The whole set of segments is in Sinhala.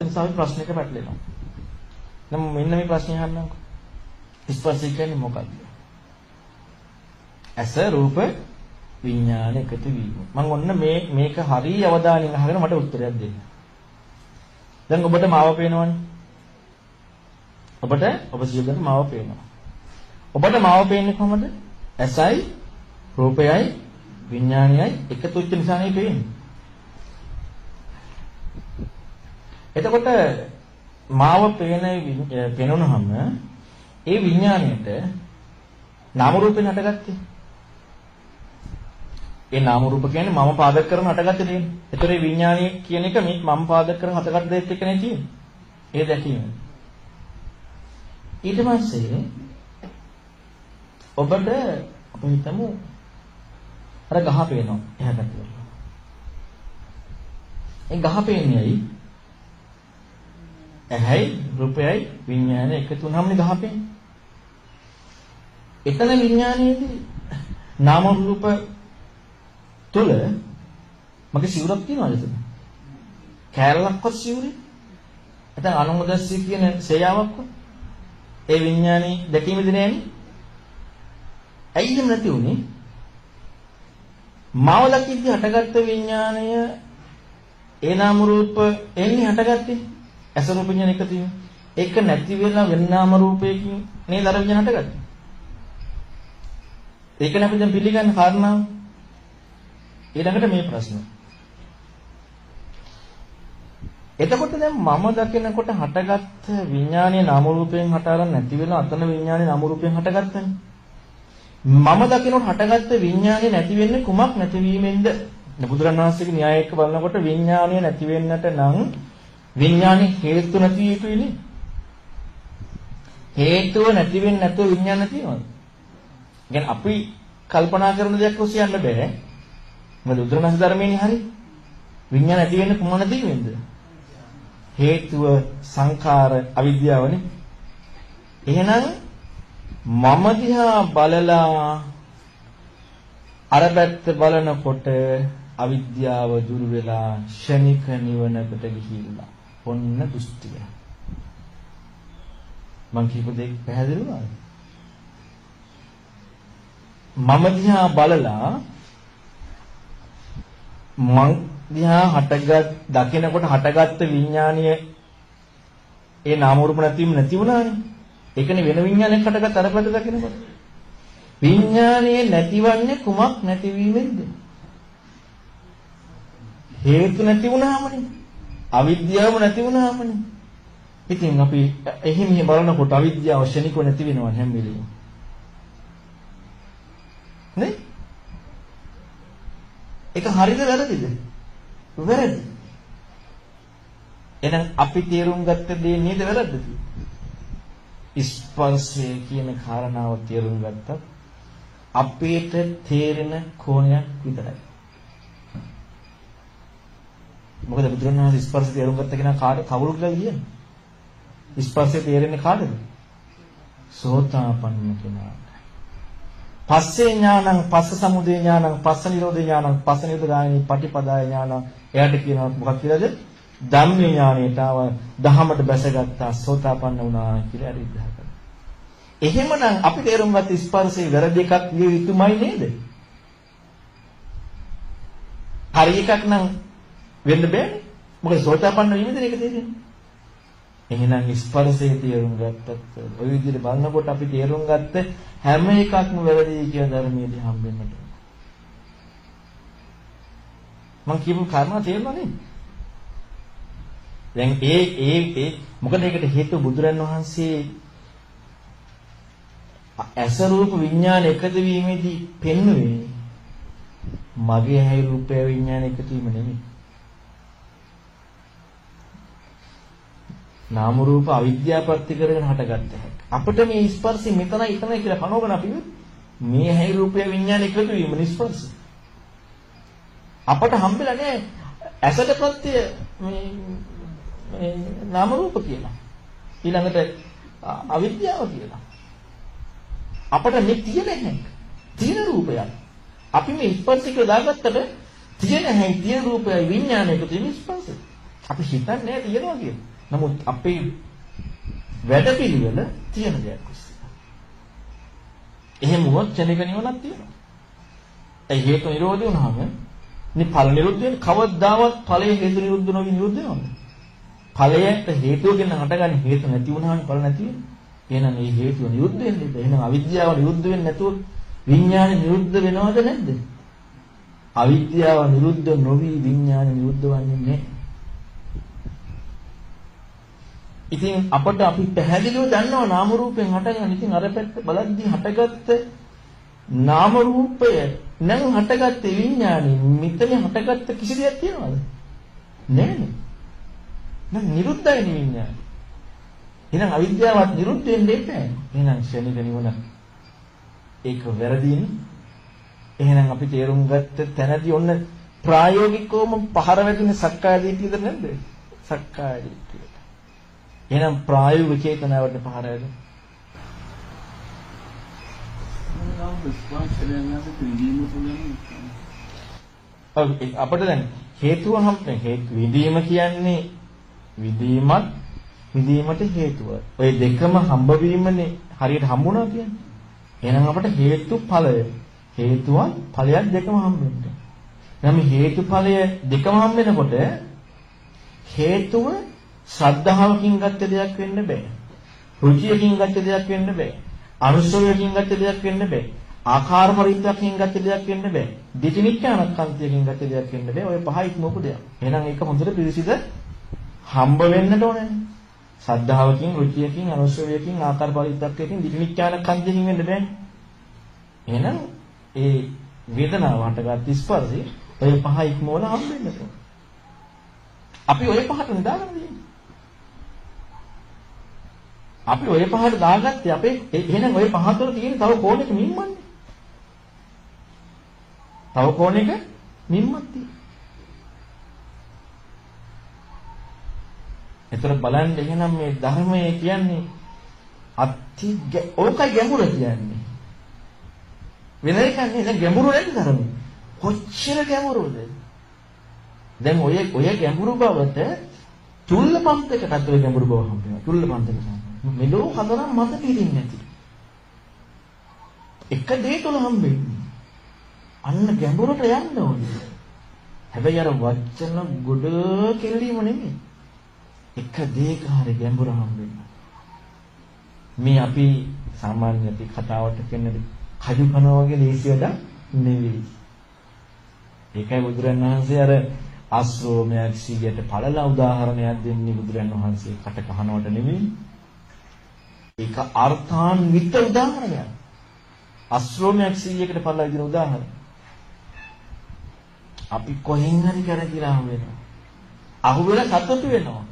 නිසා අපි ප්‍රශ්නයක පැටලෙනවා. නම් මෙන්න මේ ප්‍රශ්නේ අහන්නම්කෝ. ස්පර්ශය කියන්නේ මොකක්ද? ඇස රූප විඥාන එකතු වීම. මම ඔන්න මේ මේක හරිය අවධානයෙන් අහගෙන මට උත්තරයක් දෙන්න. දැන් ඔබට මාව පේනවනේ. ඔබට ඔබ සියලුම මාව පේනවා. ඔබට මාව පේන්නේ කොහමද? ඇසයි රූපයයි විඥානයයි එකතු වෙච්ච නිසානේ පේන්නේ. එතකොට මාව පේන පෙනුනහම ඒ විඥාණයට නාම රූපේ හටගත්තේ. ඒ නාම රූප කියන්නේ මම පාදක කරන හටගත්තේ දෙන්නේ. ඒතර ඒ විඥාණය කියන එක මේ මම පාදක කරන හටගත්ත දෙයක් එක නේ තියෙන්නේ. ඒ දැකීම. ඊට පස්සේ ඔබට අපි හිතමු අර ගහ පේනවා එහාට කියලා. ඒ ගහ පේන්නේ ඇයි? ඇහැයි රූපයයි විඥානය එකතු වුනහමනේ ගහ පේන්නේ. එතන විඥානයේදී නාම රූප තුල මගේ සිවුරක් තියනවාද එතන? කෑල්ලක්වත් සිවුරේ? එතන අනුමදස්සී කියන සේයාවක්වත්? ඒ විඥානේ දැකීමේදී නෑනේ. ඇයි එහෙම නැති උනේ? මාව දකිද්දි හටගත්ත විඥාණය ඒ නාම රූප එන්නේ හටගත්තේ ඇස රූප විඥාන එකතු වීම. ඒක නැති වෙලා වෙන නාම රූපයකින් නේද අර විඥාන හටගත්තේ. ඒකනේ අපි දැන් පිළිගන්න කාරණාව. ඊළඟට මේ ප්‍රශ්න. එතකොට දැන් මම දකිනකොට හටගත්ත විඥානයේ නාම රූපයෙන් හට අරන් නැති වෙලා අතන විඥානයේ නාම රූපයෙන් හටගත්තනේ. මම දකිනකොට හටගත්ත විඥානය නැති වෙන්නේ කුමක් නැතිවීමෙන්ද? බුදුරණවහන්සේගේ න්‍යාය එක්ක බලනකොට විඥානය නැති වෙන්නට නම් විඥානේ හේතු නැති යුතුයිනේ. හේතුව නැති වෙන්නේ නැතුව විඥාන තියෙනවද? කියන්නේ අපි කල්පනා කරන දෙයක් ඔස්සේ යන්න බෑ. මොකද බුදුරණවහන්සේ ධර්මයේනේ හරි. විඥාන නැති වෙන්නේ කුමන නැතිවෙන්ද? හේතුව සංඛාර අවිද්‍යාවනේ. එහෙනම් මම දිහා බලලා අර පැත්ත බලනකොට අවිද්‍යාව දුරු වෙලා ෂණික නිවනකට ගිහිල්ලා ඔන්න දෘෂ්ටිය. මං කියපු දෙයක් පැහැදිලි වුණාද? මම දිහා බලලා මං දිහා හටගත් දකිනකොට හටගත්ත විඥානීය ඒ නාම රූප නැතිවීම නැති වුණානේ. ඒකනේ වෙන විඥානයක් හටගත් අර පැත්ත දකිනකොට. විඥානයේ නැතිවන්නේ කුමක් නැතිවීමෙන්ද? හේතු නැති වුණාමනේ. අවිද්‍යාව නැති වුණාමනේ. ඉතින් අපි එහෙම බලනකොට අවිද්‍යාව ශනිකව නැති වෙනවා හැම වෙලෙම. නේ? ඒක හරිද වැරදිද? වැරදි. එහෙනම් අපි තේරුම් ගත්ත දේ නේද වැරද්දද? ස්පර්ශය කියන කාරණාව තේරුම් ගත්තත් අපේට තේරෙන කෝණයක් විතරයි. මොකද බුදුරණවහන්සේ ස්පර්ශය තේරුම් ගත්ත කෙනා කාට කවුරු කියලා කියන්නේ? ස්පර්ශය තේරෙන්නේ කාටද? සෝතාපන්න කෙනාට. පස්සේ ඥානං පස්ස සමුදය ඥානං පස්ස නිරෝධ ඥානං පස්ස නිරෝධ ගාමිනී පටිපදාය ඥානං එයාට කියනවා මොකක් කියලාද? ධම්ම ඥානයට ආව දහමට බැසගත්තා සෝතාපන්න වුණා කියලා හරි විග්‍රහ කරනවා. එහෙමනම් අපි තේරුම් ගත්ත ස්පර්ශයේ වැරදි එකක් විය යුතුමයි නේද? හරි එකක් නම් වෙන්න බෑනේ. මොකද සෝතාපන්න වීමද ඒක තේරෙන්නේ. එහෙනම් ස්පර්ශයේ තේරුම් ගත්තත් ඔය විදිහට බලනකොට අපි තේරුම් ගත්ත හැම එකක්ම වැරදි කියන ධර්මයේදී හම්බෙන්නට. මම කියපු කාරණා තේරුණා නේද? දැන් ඒ ඒ ඒ මොකද ඒකට හේතුව බුදුරන් වහන්සේ ඇස රූප විඥාන එකතු වීමේදී පෙන්වුවේ මගේ ඇහි රූපය විඥාන එකතු වීම නෙමෙයි. නාම රූප අවිද්‍යාව ප්‍රත්‍ය කරගෙන හටගත්ත හැක්. අපිට මේ ස්පර්ශي මෙතනයි එතනයි කියලා කනෝගන අපි මේ ඇහි රූපය විඥාන එකතු වීම නිස්පර්ශ. අපට හම්බෙලා නෑ ඇසට ප්‍රත්‍ය මේ මේ නාම රූප කියලා. ඊළඟට අවිද්‍යාව කියලා. අපට මේ තියෙන හැක් තියෙන රූපයක්. අපි මේ ස්පර්ශික දාගත්තට තියෙන හැක් තියෙන රූපයයි විඥානයක තියෙන ස්පර්ශය. අපි හිතන්නේ තියනවා කියලා. නමුත් අපේ වැඩපිළිවෙල තියෙන දෙයක් එහෙම වුණොත් ක්ෂණික නිවනක් තියෙනවා. ඒ හේතු නිරෝධය වුණාම මේ ඵල නිරුද්ධ වෙන කවදාවත් ඵලයේ හේතු නිරුද්ධ නොවි නිරුද්ධ වෙනවද? ඵලයට හේතුවකින් හටගන්නේ හේතු නැති වුණාම ඵල නැති වෙනවා. එහෙනම් මේ හේතුව නිරුද්ධ වෙන්නේ. එහෙනම් අවිද්‍යාව නිරුද්ධ වෙන්නේ නැතුව විඥානය නිරුද්ධ වෙනවද නැද්ද? අවිද්‍යාව නිරුද්ධ නොවි විඥානය නිරුද්ධ වන්නේ නැහැ. ඉතින් අපිට අපි පැහැදිලිව දන්නවා නාම රූපෙන් හටගන්න. ඉතින් අර පැත්ත බලද්දී හටගත්ත නාම රූපය නම් හටගත්ත විඥානි මෙතන හටගත්ත කිසි දෙයක් තියනවද? නැහැ. නම් නිරුද්ධයි විඥානි. එහෙනම් අවිද්‍යාවත් නිරුද්ධ වෙන්න එපා. එහෙනම් ශනික නිවන ඒක වැරදීනේ. එහෙනම් අපි තේරුම් ගත්ත තැනදී ඔන්න ප්‍රායෝගිකවම පහර වැදුනේ සක්කාය දිට්ඨියද නැද්ද? සක්කාය දිට්ඨිය. එහෙනම් ප්‍රායෝගික චේතනාවට පහර වැදුනේ. ඔව් අපිට දැන් හේතුව හම් හේතු විදීම කියන්නේ විදීමත් විදීමට හේතුව. ඔය දෙකම හම්බ වීමනේ හරියට හම්බුණා කියන්නේ. එහෙනම් අපිට හේතු ඵලය හේතුවත් ඵලයක් දෙකම හම්බෙන්න. නම් හේතුඵලය දෙකම හම්බෙනකොට හේතුව ශ්‍රද්ධාවකින් ගත්ත දෙයක් වෙන්න බෑ. රුචියකින් ගත්ත දෙයක් වෙන්න බෑ. අනුසවයකින් ගත්ත දෙයක් වෙන්න බෑ. ආකාර පරිද්දකින් ගත්ත දෙයක් වෙන්න බෑ. දිටිනිච්ඡානක්කාන්තයකින් ගත්ත දෙයක් වෙන්න බෑ. ඔය පහ ඉක්මවපු දෙයක්. එහෙනම් ඒක හොඳට පිළිසිද හම්බ වෙන්නට ඕනේ. සද්ධාවකින්, රුචියකින්, අනුසවයකින්, ආකාර පරිද්දකකින් දිටිනිච්ඡානක්කාන්තයකින් වෙන්න බෑනේ. එහෙනම් ඒ වේදනාව හටගත් ස්පර්ශය ඔය පහ ඉක්මවල හම්බෙන්න ඕනේ. අපි ඔය පහට නිදාගන්න දෙන්නේ. අපි ඔය පහට දාගත්තේ අපේ එහෙනම් ඔය පහ තුළ තියෙන තව කෝණයක මිම්මන්නේ. තව කෝණයක මිම්මක් තියෙනවා. එතන බලන්න එහෙනම් මේ ධර්මය කියන්නේ අති ඕකයි ගැඹුර කියන්නේ. වෙන එකක් නෙවෙයි ගැඹුරු නැති ධර්මය. කොච්චර ගැඹුරුද? දැන් ඔය ඔය ගැඹුරු බවට චුල්ල පන්තකටත් ඔය ගැඹුරු බව හම්බ වෙනවා. චුල්ල පන්තකට. මෙලෝ හතරක් මත පිරින්නේ නැති. එක දේ තුල හම්බෙන්නේ. අන්න ගැඹුරට යන්න ඕනේ. හැබැයි අර වචන ගොඩ කෙල්ලීම නෙමෙයි. එක දෙයක හරි ගැඹුර හම්බෙන්න. මේ අපි සාමාන්‍ය අපි කතාවට කියන්නේ කජු කනවා වගේ ලේසියට නෙවෙයි. ඒකයි බුදුරන් වහන්සේ අර අස්රෝමයක් සීයට පළලා උදාහරණයක් දෙන්නේ බුදුරන් වහන්සේ කට කහනවට නෙමෙයි. ඒක අර්ථාන්විත උදාහරණයක්. අස්රෝමයක් සීයකට පළලා දෙන උදාහරණ. අපි කොහෙන් හරි කරකිලා වෙනවා. අහුවෙලා සතුටු වෙනවා.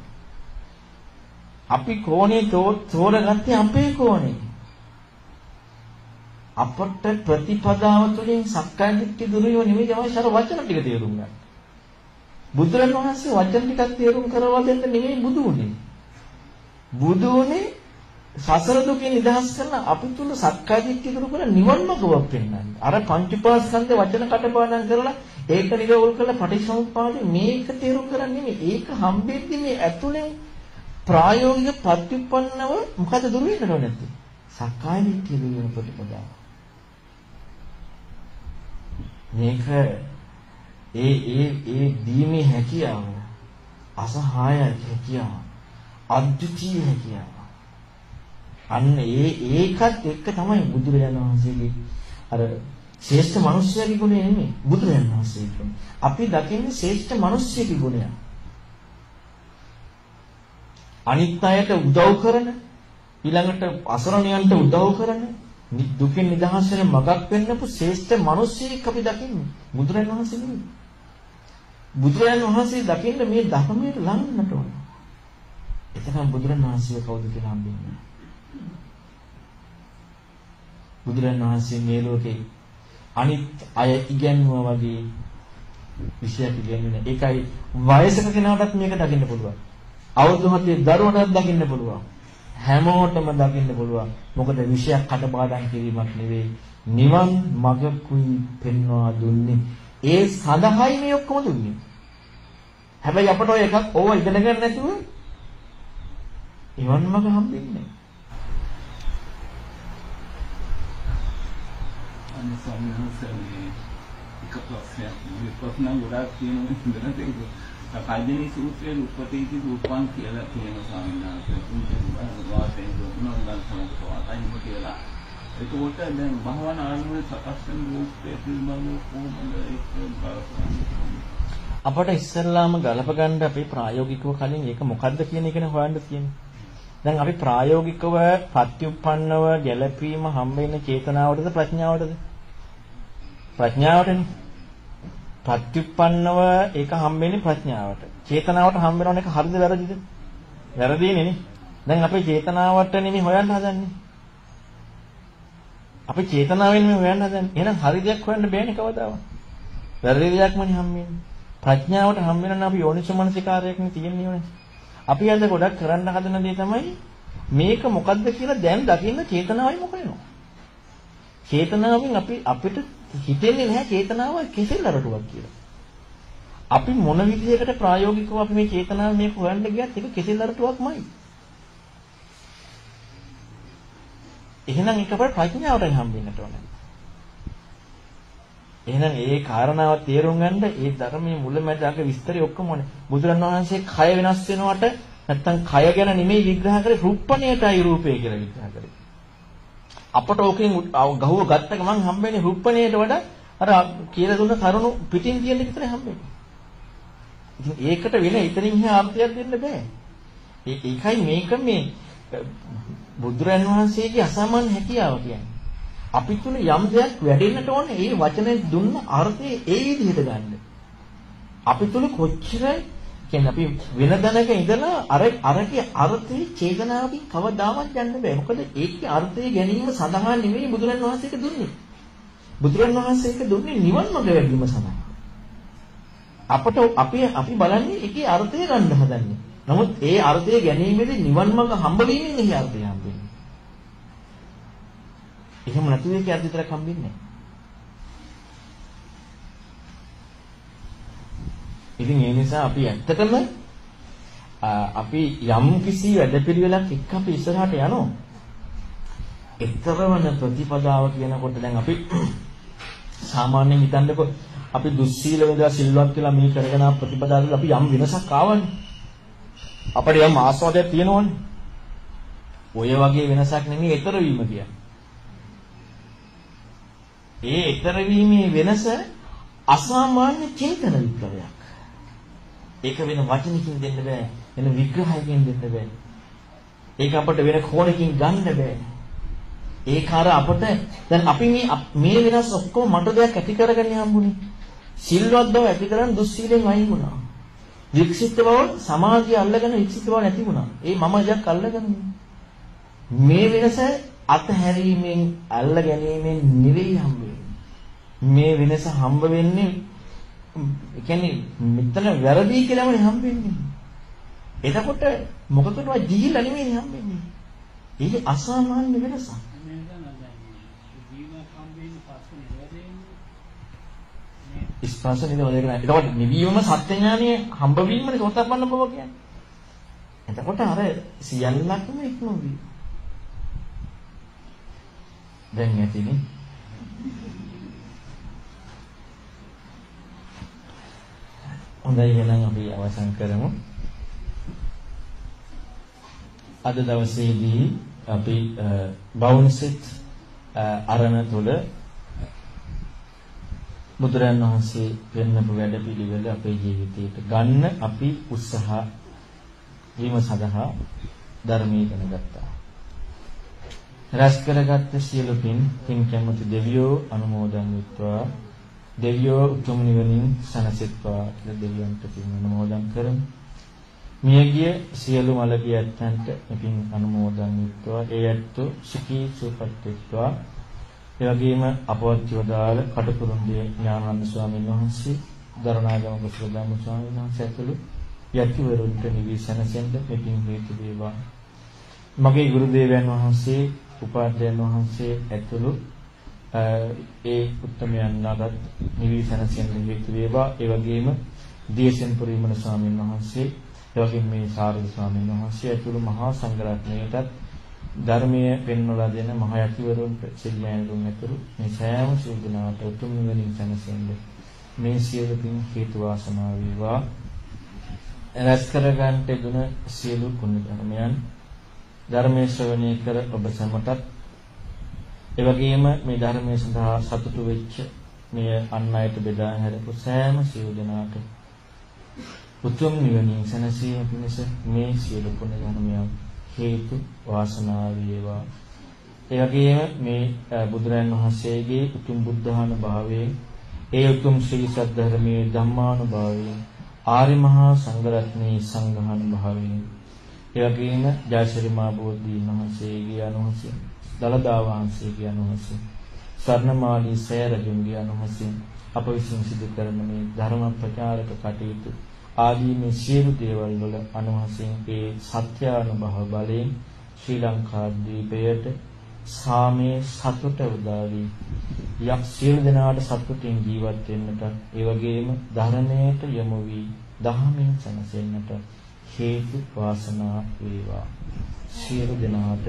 අපි කෝණේ තෝරගත්තේ අපේ කෝණේ. අපට ප්‍රතිපදාව තුළින් සක්කාය දිට්ඨිය දුරු වෙනව නෙමෙයි අවශ්‍ය අර වචන ටික තේරුම් ගන්න. බුදුරන් වහන්සේ වචන ටිකක් තේරුම් කරවලා දෙන්න නෙමෙයි බුදු උනේ. බුදු උනේ සසර දුකෙන් නිදහස් කරන අපි තුල සක්කාය දිට්ඨිය දුරු කරලා නිවන් මාර්ගයක් පෙන්වන්නේ. අර පංචපාස්කන්ධ වචන කටපාඩම් කරලා ඒක නිරවුල් කරලා පටිච්චසමුප්පාදේ මේක තේරුම් කරන්නේ නෙමෙයි. ඒක හම්බෙද්දි මේ ඇතුලෙන් ප්‍රායෝගික ප්‍රතිපන්නව මොකද දුරු වෙන්නව නැත්තේ? සක්කාය දිට්ඨිය දුරු වෙන ප්‍රතිපදාව. මේක ඒ ඒ ඒ දීමේ හැකියාව අසහාය හැකියාව අද්විතීය හැකියාව අන්න ඒ ඒකත් එක්ක තමයි බුදුරජාණන් වහන්සේගේ අර ශ්‍රේෂ්ඨ මිනිස්යාගේ ගුණය නෙමෙයි බුදුරජාණන් වහන්සේ කියන්නේ. අපි දකින්නේ ශ්‍රේෂ්ඨ මිනිස්යාගේ ගුණය. අනිත් අයට උදව් කරන ඊළඟට අසරණයන්ට උදව් කරන දුකින් නිදහස් වෙන මගක් වෙන්නපු ශ්‍රේෂ්ඨ මිනිස්සෙක් අපි දකින්නේ බුදුරජාණන් වහන්සේ නෙමෙයි. බුදුරජාණන් වහන්සේ දකින්න මේ ධර්මයට ලඟන්නට ඕන. එතකම් බුදුරජාණන් වහන්සේ කවුද කියලා හම්බෙන්නේ. බුදුරජාණන් වහන්සේ මේ ලෝකේ අනිත් අය ඉගැන්වුවා වගේ විශේෂ ඉගැන්වෙන. ඒකයි වයසක කෙනාටත් මේක දකින්න පුළුවන්. අවුරුදු 7 දරුවනත් දකින්න පුළුවන්. හැමෝටම දකින්න පුළුවන්. මොකද විශේෂ කටපාඩම් කිරීමක් නෙවෙයි. නිවන් මගකුයි පෙන්වා දුන්නේ. ඒ සඳහායි මේ ඔක්කොම දුන්නේ. හැබැයි අපට ඔය එකක් ඕවා ඉගෙන ගන්න නැතුව නිවන් මඟ හම්බෙන්නේ නැහැ. අනේ ස්වාමීන් වහන්සේ එක ප්‍රශ්නයක් මේ ප්‍රශ්න ගොඩාක් තියෙනවා ඉඳලා තියෙනවා. කයිදෙනී සූත්‍රයේ උපතේති රූපං කියලා කියන ස්වාමීන් වහන්සේ උන්ට වාසයෙන් දුන්නා නම් සමස්තවයි කියලා. ඒකෝට දැන් භවන ආරම්භයේ සකස් වෙන රූපයේ පිළිබඳව කොහොමද ඒක බලන්නේ? අපට ඉස්සෙල්ලාම ගලප ගන්න අපි ප්‍රායෝගිකව කලින් ඒක මොකද්ද කියන එකනේ හොයන්න තියෙන්නේ. දැන් අපි ප්‍රායෝගිකව ප්‍රත්‍යুৎපන්නව ගැළපීම හම්බ වෙන චේතනාවටද ප්‍රඥාවටද? ප්‍රඥාවටනේ. ප්‍රත්‍යুৎපන්නව ඒක හම්බ වෙන්නේ ප්‍රඥාවට. චේතනාවට හම්බ වෙනවන එක හරිද වැරදිද? වැරදිනේ නේ. දැන් අපේ චේතනාවට නෙමෙයි හොයන්න හදන්නේ. අපි චේතනාවෙන් මේ හොයන්න හදන්නේ. එහෙනම් හරි දෙයක් හොයන්න බෑනේ කවදාවත්. වැරදි දෙයක්මනේ හම්බෙන්නේ. ප්‍රඥාවට හම්බ වෙනවා අපි යෝනිසමනසිකාරයක්නේ තියෙන්නේ අපි අද ගොඩක් කරන්න හදන දේ තමයි මේක මොකද්ද කියලා දැන් දකින්න චේතනාවයි මොක වෙනවා. චේතනාවෙන් අපි අපිට හිතෙන්නේ නැහැ චේතනාව කෙසෙල් අරටුවක් කියලා. අපි මොන විදිහකට ප්‍රායෝගිකව අපි මේ චේතනාව මේක හොයන්න ගියත් ඒක කෙසෙල් අරටුවක්මයි. එහෙනම් එකපාර ප්‍රඥාවට හම්බෙන්නට ඕනේ. එහෙනම් ඒ කාරණාව තේරුම් ගන්න ඒ ධර්මයේ මුලමැද අග විස්තරي ඔක්කොම ඕනේ. බුදුරණවහන්සේ කය වෙනස් වෙනවට නැත්තම් කය ගැන නෙමෙයි විග්‍රහ කරේ රුප්පණයටයි රූපය කියලා විග්‍රහ කරේ. අපට ඕකෙන් ගහුව ගත්ත ගමන් හම්බෙන්නේ රුප්පණයට වඩා අර කියලා දුන්න කරුණු පිටින් කියන විතරයි හම්බෙන්නේ. ඉතින් ඒකට වෙන ඉතින් එහා අර්ථයක් දෙන්න බෑ. ඒකයි මේක මේ බුදුරන් වහන්සේගේ අසාමාන්‍ය හැකියාව කියන්නේ. අපි තුල යම් දෙයක් වැඩෙන්නට ඕනේ ඒ වචනේ දුන්න අර්ථය ඒ විදිහට ගන්න. අපි තුල කොච්චර කියන්නේ අපි වෙන දණක ඉඳලා අර අරගේ අර්ථයේ චේතනාවකින් කවදාවත් යන්න බෑ. මොකද ඒකේ අර්ථය ගැනීම සඳහා නෙමෙයි බුදුරන් වහන්සේක දුන්නේ. බුදුරන් වහන්සේක දුන්නේ නිවන් මඟ වැඩිම සඳහා. අපට අපි අපි බලන්නේ ඒකේ අර්ථය ගන්න හදන්නේ. නමුත් ඒ අර්ථය ගැනීමේදී නිවන් මඟ හම්බ වීමෙන් එහි අර්ථය හම්බෙන්නේ. එහෙම නැතුව ඒකේ අර්ථ විතරක් හම්බෙන්නේ නැහැ. ඉතින් ඒ නිසා අපි ඇත්තටම අපි යම් කිසි වැඩපිළිවෙලක් එක්ක අපි ඉස්සරහට යනවා. ඊතරවන ප්‍රතිපදාව කියනකොට දැන් අපි සාමාන්‍යයෙන් හිතන්නකො අපි දුස්සීල වේදා සිල්වත් කියලා මේ කරගෙන ප්‍රතිපදාවල අපි යම් වෙනසක් ආවනේ. අපිට යම් ආස්වාදයක් තියෙනවනේ. ඔය වගේ වෙනසක් නෙමෙයි ඊතර වීම කියන්නේ. ඒ ඊතර වීමේ වෙනස අසාමාන්‍ය චේතන විප්ලවයක්. ඒක වෙන වචනකින් දෙන්න බෑ. වෙන විග්‍රහයකින් දෙන්න බෑ. ඒක අපිට වෙන කෝණකින් ගන්න බෑ. ඒක අර අපිට දැන් අපි මේ මේ වෙනස් ඔක්කොම මට දෙයක් ඇති කරගන්න හම්බුනේ. සිල්වත් බව ඇති කරන් දුස්සීලෙන් අයින් වුණා. වික්ෂිප්ත බව සමාධිය අල්ලගෙන වික්ෂිප්ත බව නැති වුණා. ඒ මම දෙයක් අල්ලගෙන මේ වෙනස අතහැරීමෙන් අල්ල ගැනීමෙන් නෙවෙයි හම්බ මේ වෙනස හම්බ වෙන්නේ ඒ කියන්නේ මෙතන වැරදි කියලාමනේ හම්බෙන්නේ. එතකොට මොකකටවත් ගිහිල්ලා නෙමෙයි හම්බෙන්නේ. ඒක අසාමාන්‍ය වෙනසක්. ස්පර්ශ නිරෝධය කියන. එතකොට නිවීම සත්‍ය ඥානය හම්බ වීමනේ සෝතපන්න බව කියන්නේ. එතකොට අර සියල්ලක්ම ඉක්මවි. දැන් ඇතිනේ. හොඳයි එහෙනම් අපි අවසන් කරමු. අද දවසේදී අපි බවුන්සිට අරණ තුල බුදුරන් වහන්සේ පෙන්වපු වැඩපිළිවෙල අපේ ජීවිතයට ගන්න අපි උත්සාහ වීම සඳහා ධර්මයේ ඉගෙන ගත්තා. රැස් කරගත්ත සියලු පින් පින් කැමති දෙවියෝ අනුමෝදන් වෙත්වා දෙවියෝ උතුම් නිවනින් සැනසෙත්වා කියලා දෙවියන්ට පින් අනුමෝදන් කරමු. මියගිය සියලු මළගිය ඇත්තන්ට පින් අනුමෝදන් වෙත්වා. ඒ ඇත්තෝ සුඛී සුවපත් වෙත්වා. ඒ වගේම අපවත් යෝදාල කටුකුරුම්බේ ඥානানন্দ ස්වාමීන් වහන්සේ, දරණාගම කුසලධම්ම ස්වාමීන් වහන්සේ ඇතුළු යතිවරුන්ට නිවී සැනසෙන්න පින් හේතු වේවා. මගේ ගුරු දේවයන් වහන්සේ, උපාධ්‍යයන් වහන්සේ ඇතුළු ඒ උත්තරමයන් නාගත් නිවි සැනසෙන්න හේතු වේවා. ඒ වගේම දේශෙන්පුර විමල ස්වාමීන් වහන්සේ එවැගේම මේ සාරද ස්වාමීන් වහන්සේ ඇතුළු මහා සංඝරත්නයටත් ධර්මයේ පෙන්වලා දෙන මහ යතිවරුන්ට සිල්මෑණුන් ඇතුළු මේ සෑම සිල්දනාට උතුම් නිවනින් සැනසෙන්න මේ සියලු පින් හේතු වාසනා වේවා රැස් කරගන්නට දුන සියලු පුණ්‍ය ධර්මයන් ධර්මයේ ශ්‍රවණය කර ඔබ සැමටත් එවැගේම මේ ධර්මයේ සඳහා සතුටු වෙච්ච මෙය අන් අයට බෙදා හැරපු සෑම සියලු දෙනාට උතුම් නිවනින් සැනසීම පිණිස මේ සියලු පුණ්‍ය ධර්මයන් හේතු වාසනා වේවා. ඒ වගේම මේ බුදුරන් වහන්සේගේ උතුම් බුද්ධහන භාවයෙන් ඒ උතුම් ශ්‍රී සද්ධර්මයේ ධම්මානුභාවයෙන් ආරි මහා සංඝරත්නයේ සංඝහන භාවයෙන් ඒ වගේම ජයශ්‍රී මා බෝධීන් වහන්සේගේ අනුහසින් දලදා වහන්සේගේ අනුහසින් ස්වර්ණමාලී සෑරජුන්ගේ අනුහසින් අප විසින් සිදු කරන මේ ධර්ම ප්‍රචාරක කටයුතු ආදී මේ සියලු දේවල් වල අනුහසින් ඒ සත්‍යානුභව බලයෙන් ශ්‍රී ලංකා ද්වීපයට සාමයේ සතුට උදා වී යක් සියලු දෙනාට සතුටින් ජීවත් වෙන්නට ඒ වගේම ධර්මයට යොමු වී දහමින් සැනසෙන්නට හේතු වාසනා වේවා. සියලු දෙනාට